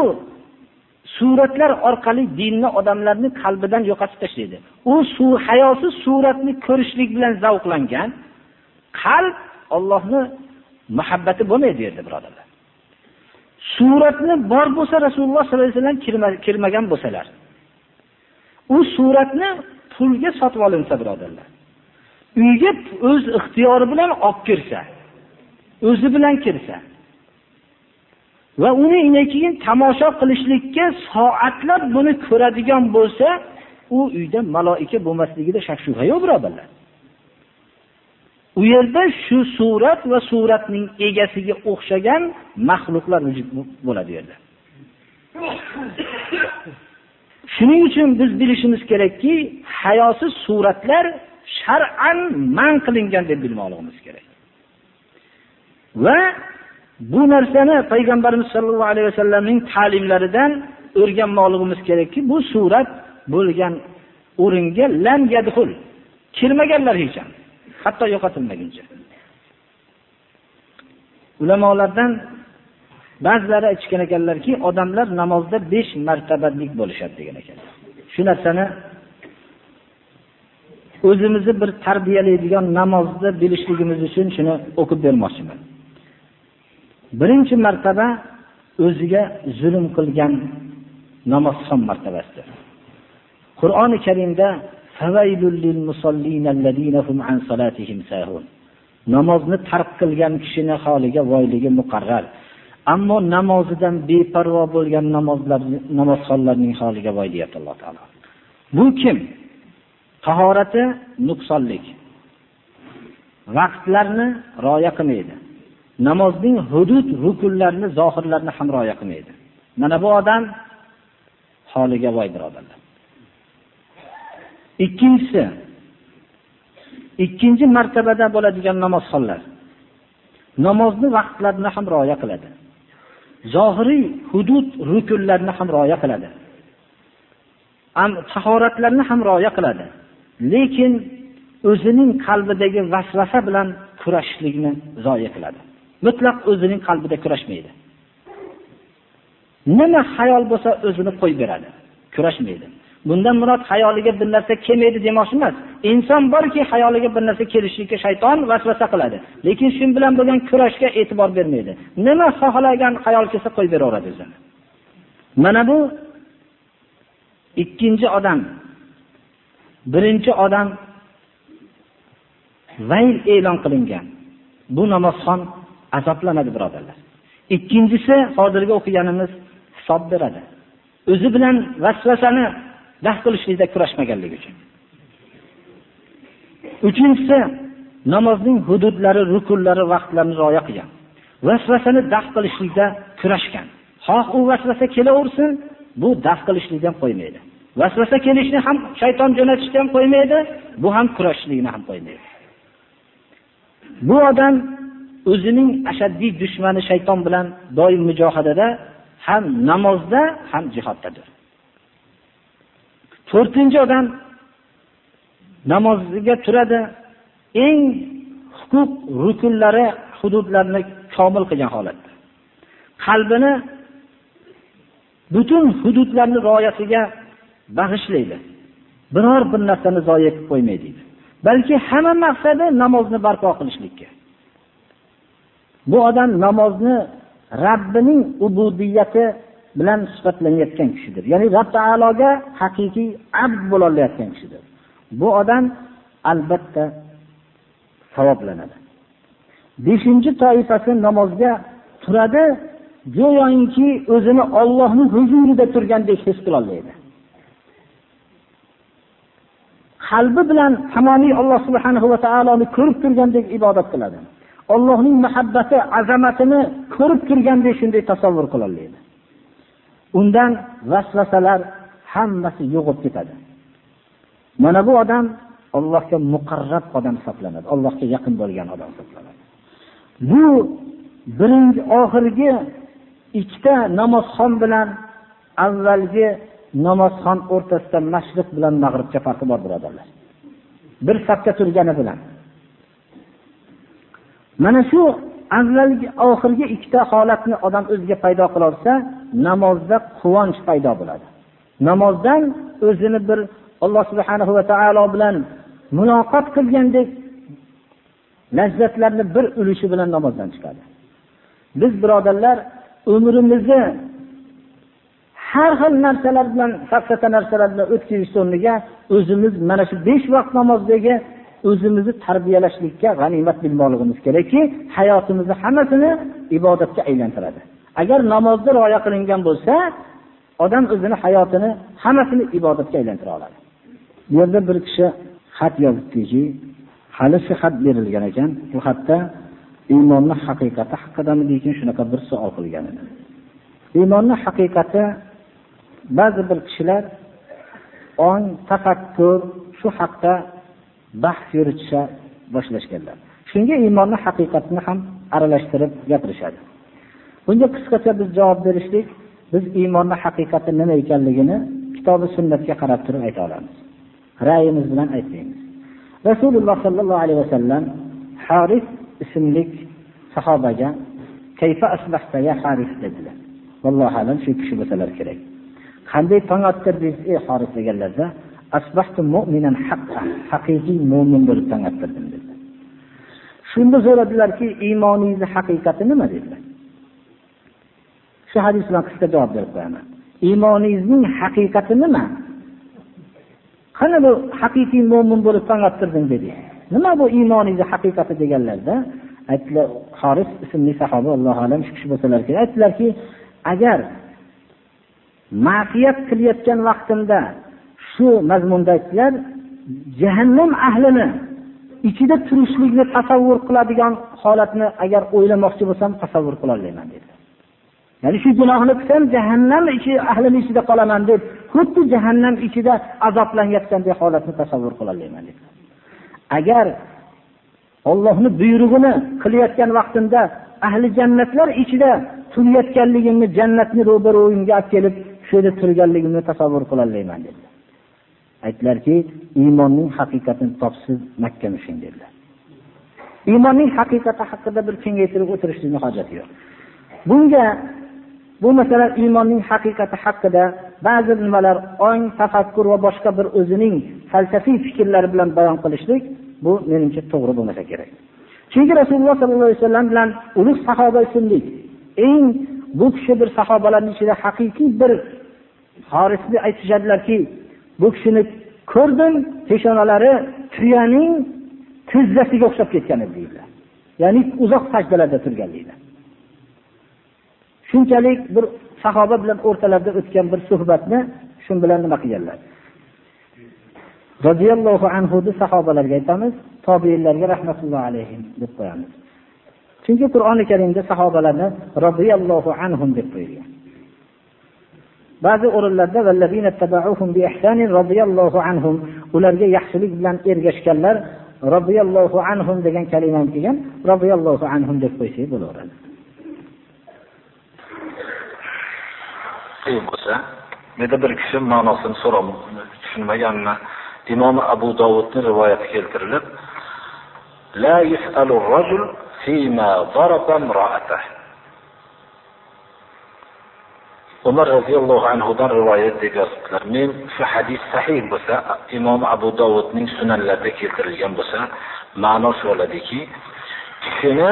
suratlar orqali dinni odamlarni qalbidan yo'qotib tashlaydi. U suv hayosi suratni ko'rishlik bilan zavqlangan qalb ollohni muhabbati bo'lmaydi yerda birodarlar. Suratni bor bo'lsa rasululloh sollallohu alayhi vasallam kirmagan bo'lsalar u suratni pulga sotib olinsa birodarlar uyga o'z ixtiyori bilan olib kirsa o'zi bilan kirsa va uni keyin tomosha qilishlikka soatlab buni ko'radigan bo'lsa u uyda maloika bo'lmasligida shak shubha yo'q birodarlar. U yerda shu surat va suratning egasiga o'xshagan maxluqlar vujud bo'ladi u yerda. Shuning uchun biz bilishimiz kerakki hayosiz suratlar shar'an man qilingan deb bilmoqligimiz kerak. Va bu narsani payg'ambarimiz sollallohu alayhi vasallamning ta'limlaridan o'rganmoqligimiz kerakki bu surat bo'lgan o'ringa lam yadhul kirmaganlar hech ham hatto yo'qotilmaguncha. Ulamolardan ba'zilari aytishgan ekanlarki odamlar namozda besh martabalik bo'lishadi degan ekanlar shu narsani o'zimizni bir tarbiyalaydigan namozda bilishligimiz uchun shuni o'qib bermoqchiman. Birinchi martaba o'ziga zulm qilgan namozxon martabasidir. Qur'oni karimda namozni tark qilgan kishini holiga voyligi muqarrar. Ammo namozidan beparvo bo'lgan namozlar namozxonlarning holiga voy deyapti alloh taolo. Bu kim? Tahorati nuqsonlik. Vaqtlarni rioya qilmaydi. Namozning hudud rukunlarini zohirlarini ham rioya qilmaydi mana bu odam holiga voy birodarlar. Ikkinchisi ikkinchi martabada bo'ladigan namozxonlar namozni vaqtlarini ham rioya qiladi zohiriy hudud rukunlarni ham rioya qiladi tahoratlarni ham rioya qiladi lekin o'zining qalbidagi vasvasa bilan kurashishlikni zoya qiladi. Mutlaq o'zining qalbida kurashmaydi. Nima xayol bo'lsa o'zini qo'yib beradi? Kurashmaydi. Bundan murod xayoliga bir narsa kelmaydi demoqchi emas. Inson borki xayoliga bir narsa kelishlikka shayton vasvasa qiladi. Lekin shu bilan bo'lgan kurashga e'tibor bermaydi. Nima xohlagan xayol kelsa qo'yib beraveradi o'zini. Mana bu ikkinchi odam. Birinchi odam vayl e'lon qilingan. Bu namozxon azoblanadi birodarlar. Ikkinchisi hozirgi o'qiganimiz hisob beradi. O'zi bilan vasvasani daf qilishlikda kurashmaganligi uchun. Uchinchisi namozning hududlari rukunlari vaqtlarini rioya qilgan. Vasvasani daf qilishlikda kurashgan. Xoh u vasvasa kelaversin bu daf qilishlikni ham qo'ymaydi. Vasvasa kelishni ham shayton jo'natishni ham qo'ymaydi bu ham kurashishlikni ham qo'ymaydi. Bu odam o'zining ashaddiy dushmani shayton bilan doim mujohadada ham namozda ham jihoddadir. To'rtinchi odam namoziga turadi eng huquq rukunlari hududlarini komil qilgan holatda. Qalbini butun hududlarni rioyasiga bag'ishlaydi. Biror bir narsani zoya qilib qo'ymaydi. Deydi balki hamma maqsadi namozni barpo qilishlikka. Bu odam namozni rabbining ubudiyati bilan sifatlanayotgan kishidir. Ya'ni rob taologa haqiqiy abd bo'lolayotgan kishidir. Bu odam albatta savoblanadi. Beshinchi toifasi namozga turadi go'yoki o'zini ollohni huzurida turgandek his qilolmaydi qalbi bilan tamomiy alloh subhanahu va taoloni ko'rib turgandek ibodat qiladi. Ollohning muhabbati azamatini ko'rib turgandek shunday tasavvur qilolmaydi. Undan vasvasalar hammasi yo'qolib ketadi. Mana bu odam allohga muqarrab odam hisoblanadi allohga yaqin bo'lgan odam hisoblanadi. Bu birinchi oxirgi ikkita namozxon bilan avvalgi namozxon o'rtasida mashriq bilan mag'ribcha farqi bor birodarlar. Bir safga turgani bilan. Mana shu avvalgi oxirgi ikkita holatni odam o'ziga paydo qilolsa namozda quvonch paydo bo'ladi. Namozdan o'zini bir alloh subhanahu va taolo bilan muloqot qilgandek lazzatlarni bir ulushi bilan namozdan chiqadi. Biz birodarlar umrimizni har xil narsalar bilan safsata narsalar bilan o'tkazish o'rniga o'zimiz mana shu besh vaqt namozdagi o'zimizni tarbiyalashlikka g'animat bilmoqligimiz kerakki hayotimizni hammasini ibodatga aylantiradi. Agar namozda rioya qilingan bo'lsa odam o'zini hayotini hammasini ibodatga aylantira oladi. Bu yerda bir kishi xat yozibdiki hali shu xat berilgan ekan bu xatda iymonni haqiqati haqidami lekin shunaqa bir savol qilgan edi. Iymonni haqiqati ba'zi bir kishilar ong tafakkur shu haqda bahs yuritisha boshlashganlar. Shunga iymonni haqiqatini ham aralashtirib gapirishadi. Bunga qisqacha biz javob berishlik biz iymonni haqiqati nima ekanligini kitobi sunnatga qarab turib ayta olamiz. Ra'yimiz bilan aytmaymiz. Rasululloh sollallohu alayhi vasallam haris ismli sahobaga kayfa asbahta ya haris? dedilar. Vallohu alam shu kishi bo'lsalar kerak. Qanday tong ottirdingiz ey horis deganlarda asbahtu mu'minan haqqan haqiqiy mu'min bo'lib tong ottirdim dedilar. Shunda so'radilarki iymoningizni haqiqati nima dedilar? Shu hadis bilan qisqa javob berib qo'yaman. Iymoningizning haqiqati nima? Qani bu haqiqiy mo'min bo'lib tong ottirdim dedi. Nima bu iymoningizni haqiqati deganlarda aytdilar horis ismli sahoba allohu alam shu kishi bo'lsalar kerak. Aytdilarki agar ma'siyat qilayotgan vaqtimda shu mazmundagilar jahannam ahlini ichida turishlikni tasavvur qiladigan holatni agar o'ylamoqchi bo'lsam tasavvur qilolmayman dedi ya'ni shu gunohni qilsam jahannam ichi ahlini ichida qolaman deb xuddi jahannam ichida azoblanayotgandek holatni tasavvur qilolmayman dedi agar ollohni buyrug'ini qilayotgan vaqtimda ahli jannatlar ichida turayotganligimni jannatni ro'baro'yimga olib kelib shu yerda turganligimni tasavvur qilolmayman dedi aytdilarki iymonning haqiqatini topsiz makka mushing dedilar. Iymonning haqiqati haqida bir kengaytirib o'tirishlikni hojati yo'q. Bunga bu masala iymonning haqiqati haqida ba'zi nimalar ong tafakkur va boshqa bir o'zining falsafiy fikrlari bilan bayon qilishlik bu menimcha to'g'ri bo'lmasa kerak. Chunki rasululloh sollallohu alayhi vasallam bilan ulug' sahoba ismli eng bu kishi bir sahobalarni ichida haqiqiy bir xorisni aytishadilarki bu kishini ko'rdim peshonalari tuyaning tizzasiga o'xshab ketgan edi deydilar ya'ni uzoq sajdalarda turganlikda shunchalik bir sahoba bilan o'rtalarida o'tgan bir suhbatni shu bilan nima qilganlar? Roziyallohu anhuni sahobalarga aytamiz tobeinlarga rahmatullohi alayhim deb qo'yamiz. Chunki qur'oni karimda sahobalarni roziyallohu anhum deb qo'yilgan. Ba'zi o'rinlarda ularga yaxshilik bilan ergashganlar robiyallohu anhum degan kalima kelgan robiyallohu anhum deb qo'ysak bo'laveradi. Qiyin bo'lsa menda bir kishi ma'nosini so'rab tushunmaganman imom abu dovudni rivoyati keltirilib la yusalu rajul fima daraba imra'atah umar roziyallohu anhudan rivoyat deb men shu hadis sahih bo'lsa imom abu dovudning sunanlarida keltirilgan bo'lsa ma'no shu bo'ladiki kishini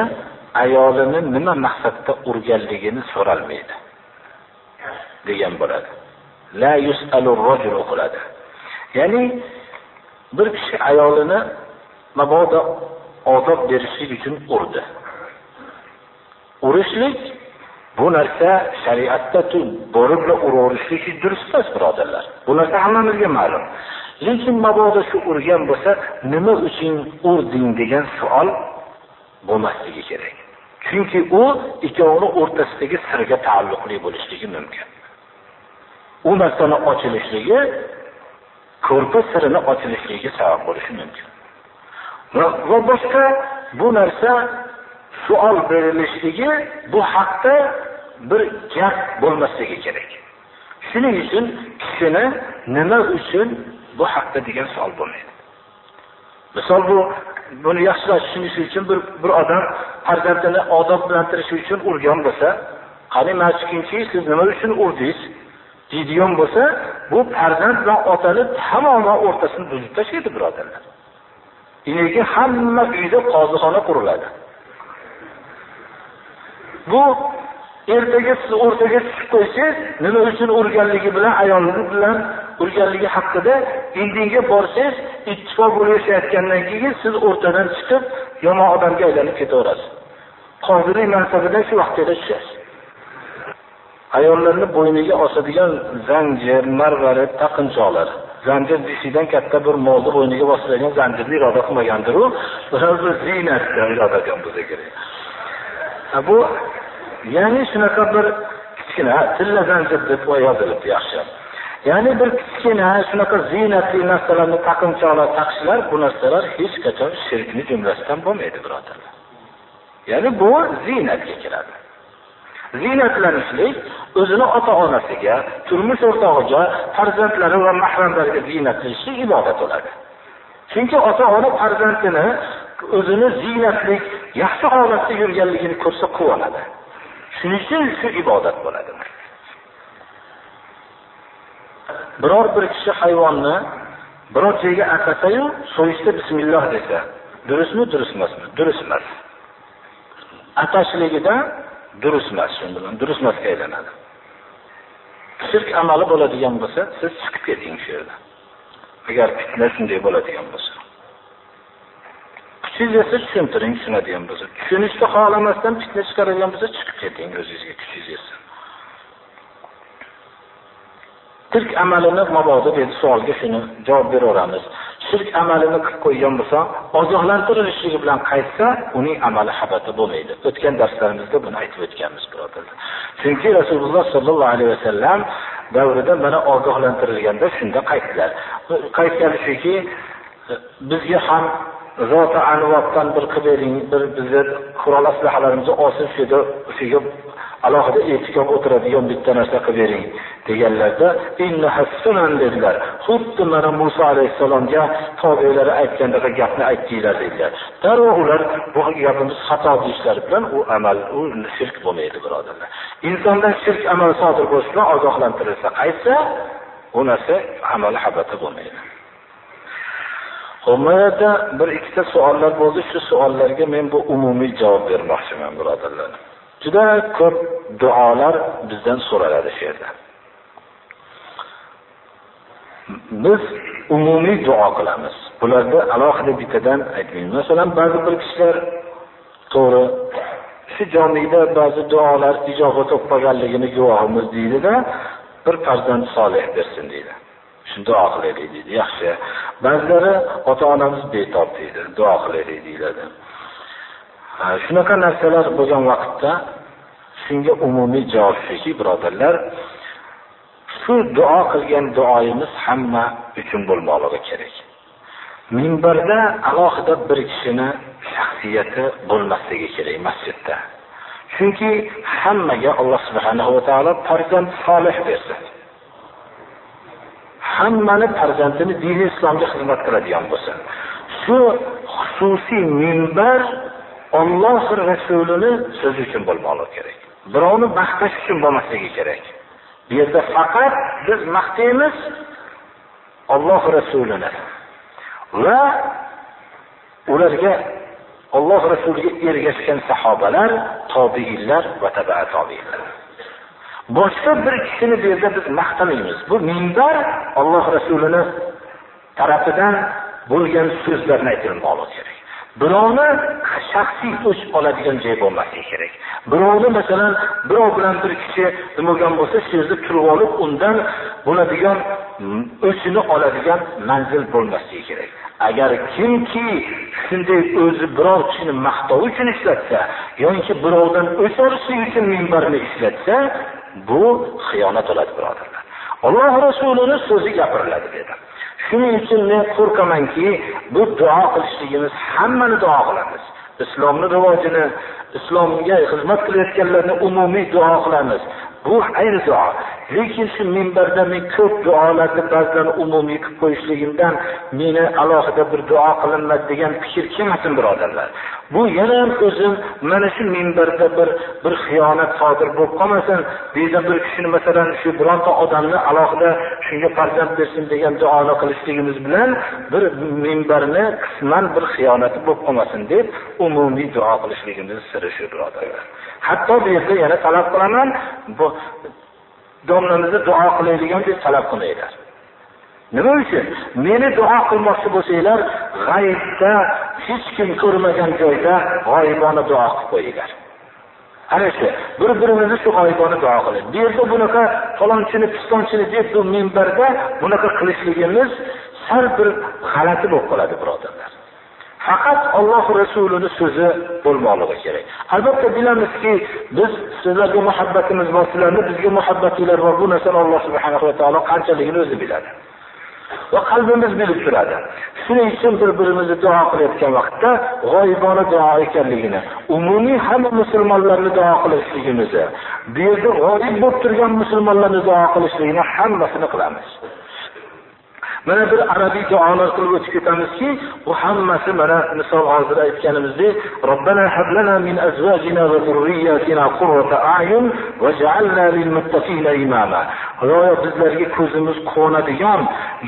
ayolini nima maqsadda urganligini so'ralmaydi degan bo'ladi. La yusalu rajul o'qiladi ya'ni bir kishi ayolini mabodo odob berishlik uchun urdi. Urishlik bu narsa shariatda borib uraverishlik durust emas birodarlar. Bu narsa hammamizga ma'lum. Lekin mabodo shu urgan bo'lsa nima uchun urding degan savol bo'lmasligi kerak. Chunki u ikkovini o'rtasidagi sirga taalluqli bo'lishligi mumkin. U narsani ochilishligi ko'rpa sirini ochilishligiga sabab bo'lishi mumkin. Va boshqa bu narsa savol berilishligi bu haqda bir gap bo'lmasligi kerak. Shuning uchun kishini nima uchun bu haqda degan savol bo'lmaydi. Misol bu buni yaxshilab tushunish uchun bir bir odam farzandini odoblantirish uchun urgan bo'lsa qani mana siz nima uchun urdingiz deydigan bo'lsa bu farzand bilan otani tamoman o'rtasini buzib tashlaydi birodarlar. Lekin hamma uyda qozixona quriladi. Bu ertaga siz o'rtaga tushib qo'ysangiz nima uchun urganligi bilan ayolingiz bilan urganligi haqida indinga borsangiz ittifoq bo'lib yashayotgandan keyin siz o'rtadan chiqib yomon odamga aylanib ketaverasiz. Qozilik mansabidan shu vaqtgacha tushasiz ayollarni bo'yniga osadigan zanjir marvarid taqinchoqlar. Zanjir deshidan katta bir molni bo'yniga bosiladigan zanjirni iroda qilmagandiru bir ziynatni iroda qilgan bo'lsa kerak bu ya'ni shunaqa bir kichkina tilla zanjir deb yozilibdi yaxshi. Ya'ni bir kichkina shunaqa ziynatli narsalarni taqinchoqlar taqishlar bu narsalar hech qachon shirkni jumlasidan bo'lmaydi birodarlar. Ya'ni bu ziynatga kiradi. Ziynatlanishlik o'zini ota onasiga turmush o'rtog'iga farzandlari va mahramlariga ziynatlanishlik ibodat bo'ladi chunki ota ona farzandini o'zini ziynatli yaxshi holatda yurganligini ko'rsa quvonadi. Shuning uchun shu ibodat bo'ladi. Biror bir kishi hayvonni biror joyga atasayu so'yishda bismilloh desa durustmi durust emasmi durust emas atashligida durust emas shu bilan durust emasga aylanadi. Shirk amali bo'ladigan bo'lsa siz chiqib keting shu yerdan agar fitna shunday bo'ladigan bo'lsa. Siz esa tushuntiring tushunadigan bo'lsa. Tushunishni xohlamasdan fitna chiqaradigan bo'lsa chiqib keting o'zingizga kuchingiz yetsin shirk amalini mabodo dedi savolga shuni javob beraveramiz. Shirk amalini qilib qo'ygan bo'lsa ogohlantirilishligi bilan qaytsa uning amali habata bo'lmaydi. O'tgan darslarimizda buni aytib o'tganmiz birodarlar. Chunki rasululloh sollallohu alayhi vasallam davrida mana ogohlantirilganda shunda qaytdilar. Qaytgani shuki bizga ham zoti anvobdan bir qilib bering bir bizni qurol aslahalarimizni osib shu yerda alohida e'tikof o'tiradigan bitta narsa qilib bering deganlarda dedilar. Xuddi mana muso alayhissalomga tobelari aytgandaqa gapni aytdinglar dedilar. Darrov ular bu gapimiz xato deyishlari bilan u amal u shirk bo'lmaydi birodarlar. Insondan shirk amal sodir bo'lishi bilan ogohlantirilsa qaytsa u narsa amali habata bo'lmaydi. Xo'p, bir ikkita savollar bo'ldi. Shu savollarga men bu umumiy javob bermoqchiman, birodarlar. Juda ko'p duolar bizdan so'raladi shu yerda. Biz umumiy duo qilamiz. Bularda alohida bittadan aytmaymiz. Masalan, ba'zi bir kishilar to'g'ri shu jomida ba'zi duolar ijobat topganligini guvohimiz deydi-da, bir farzand solih bersin deydi. Shunda duo qilaylik deydi. Yaxshi. Ba'zilari ota-onamiz betob deydi, duo qilaylik deyiladi. Shunaqa narsalar bo'lgan vaqtda shunga umumiy javob shuki, birodarlar, shu duo qilgan duoyimiz hamma uchun bo'lmoqligi kerak. minbarda alohida bir kishini shaxsiyati bo'lmasligi kerak masjidda chunki hammaga alloh subhanahu va taolo farzand solih bersin hammani farzandini dini islomga xizmat qiladigan bo'lsin. Shu xususiy minbar olloh rasulini so'zi uchun bo'lmoqligi kerak. Birovni maqtash uchun bo'lmasligi kerak. Bu yerda faqat biz maqtaymiz olloh rasulini va ularga Alloh rasuliga ergashgan sahobalar tobiinlar va taba tobiinlar. Boshqa bir kishini bu yerda biz maqtamaymiz. Bu minbar olloh rasulini tarafidan bo'lgan so'zlarni aytilmoqligi kerak. Birovni shaxsiy o'ch oladigan joy bo'lmasligi kerak. Birovni masalan birov bilan bir kishi nima bo'lgan bo'lsa shu turib olib undan bo'ladigan o'chini oladigan manzil bo'lmasligi kerak. Agar kimki shunday o'zi birov kishini maqtov uchun ishlatsa yoki birovdan o'ch olishlik uchun minbarni ishlatsa bu xiyonat bo'ladi birodarlar. Alloh rasulini so'zi gapiriladi dedi. Shuning uchun men qo'rqamanki bu duo qilishligimiz hammani duo qilamiz. Islomni rivojini islomga xizmat qilayotganlarni umumiy duo qilamiz. Bu ayni duo. Lekin shu minbarda men ko'p duolarni ba'zan umumiy qilib qo'yishligimdan meni alohida bir duo qilinmadi degan fikr kelmasin birodarlar. Bu yana ham o'zim mana shu minbarda bir bir xiyonat sodir bo'lib qolmasin deydi bir kishini masalan shu bironta odamni alohida shunga farzand bersin degan duoni qilishligimiz bilan bir minbarni qisman bir xiyonati bo'lib qolmasin deb umumiy duo qilishligimiz siri shu birodarlar. Hatto bu yerda yana talab qilaman bu domlamizni duo qilaydigan deb talab qilmanglar nima uchun? Meni duo qilmoqchi bo'lsanglar g'aybda hech kim ko'rmagan joyda g'oyibona duo qilib qo'yinglar. Ana shu bir birimizni shu g'oyibona duo qilib bu yerda bunaqa falonchini pistonchini deb bu minbarda bunaqa qilishligimiz sal bir g'alati bo'lib qoladi birodarlar. Faqat Alloh rasulining so'zi bo'lmoqligi kerak. Albatta bilamizki biz sizlarga muhabbatimiz bor sizlarga bizga muhabbatinglar bor bu narsani alloh subhanahu va taolo qanchaligini o'zi biladi. Va qalbimiz bilib turadi. Shuning uchun bir birimizni duo qilayotgan vaqtda g'oyibona duo ekanligini umumiy hamma musulmonlarni duo qilishligimizni bu yerda g'oyib bo'lib turgan musulmonlarni duo qilishligini hammasini qilamiz. Mana bir arabiy duolar qilib o'tib ketamizki bu hammasi mana misol hozir aytganimizdek robbana hablana min azvajina va zurriyatina qurrata a'yun vaj'alna lil muttaqina imama. Xudoyo bizlarga ko'zimiz quvonadigan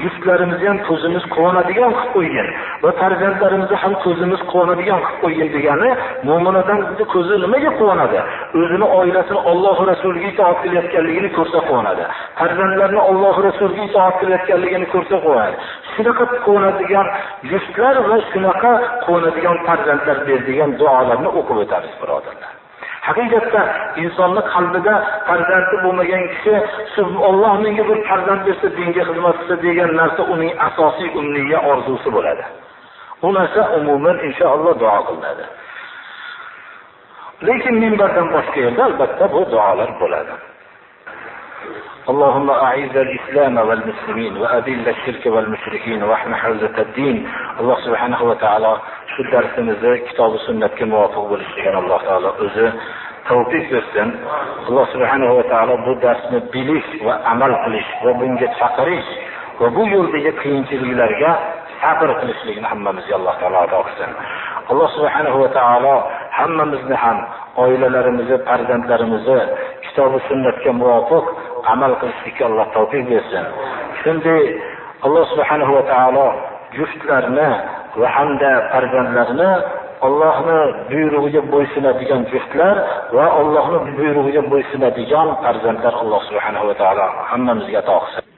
juftlarimizni ham ko'zimiz quvonadigan qilib qo'ygin va farzandlarimizni ham ko'zimiz quvonadigan qilib qo'ygin degani mo'min odamni ko'zi nimaga quvonadi? O'zini oilasini olloh rasuliga itoat qilayotganligini ko'rsa quvonadi. Farzandlarini olloh rasuliga itoat qilayotganligini ko'rsa quvonadi. Shunaqa quvonadigan juftlar va shunaqa quvonadigan farzandlar ber degan duolarni o'qib o'tamiz birodarlar. Haqiqatda insonni qalbida farzandi bo'lmagan kishi shu olloh menga bir farzand bersa dinga xizmat qilsa degan narsa uning asosiy umniya orzusi bo'ladi. U narsa umuman inshaalloh duo qilinadi. Lekin minbardan boshqa yerda albatta bu duolar bo'ladi. اللهم أعز الإسلام والمسلمين وأذل الشرك والمشركين واحمي حوزة الدين الله سبحانه وتعالى shu darsimizni kitobi sunnatga muvofiq bo'lishligini alloh taolo o'zi tavfiq bersin alloh subhanahu va taolo bu darsni bilish va amal qilish va bunga chaqirish va bu yo'ldagi qiyinchiliklarga sabr qilishlikni hammamizga alloh taolo ato qilsin alloh subhanahu va taolo hammamizni ham oilalarimizni farzandlarimizni kitobi sunnatga muvofiq amal qilishlikka alloh tavfiq bersin shunday alloh subhanahu va taolo juftlarni va hamda farzandlarni Allohning buyrug'iga bo'ysunadigan juftlar va Allohning buyrug'iga bo'ysunadigan farzandlar Alloh subhanahu va taolo hammamizga ato qilsin.